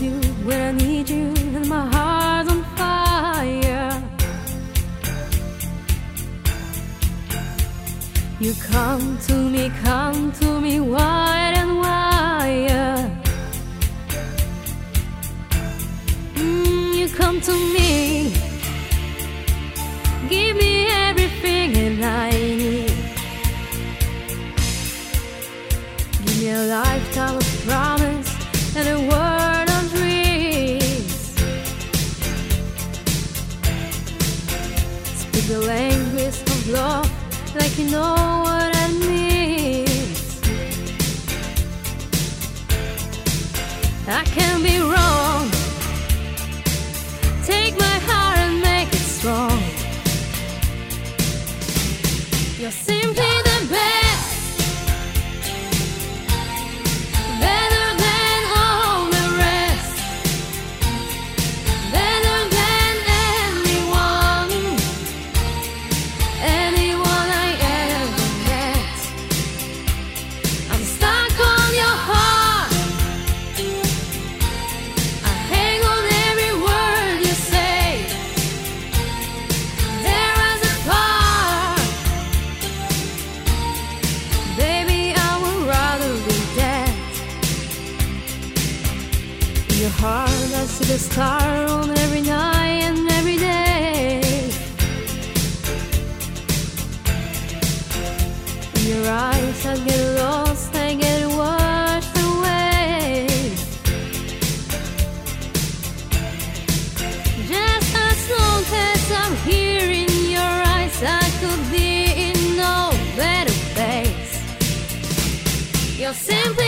you when I need you, and my heart's on fire. You come to me, come to me, wide and wide. Mm, you come to me, give me everything that I need. Give me a lifetime of promise Speak the language of love like you know what I mean. I can be wrong. Take my heart and make it strong. You're your heart, I see the star on every night and every day. In your eyes, I get lost, I get washed away. Just as long as I'm here in your eyes, I could be in no better place. You're simply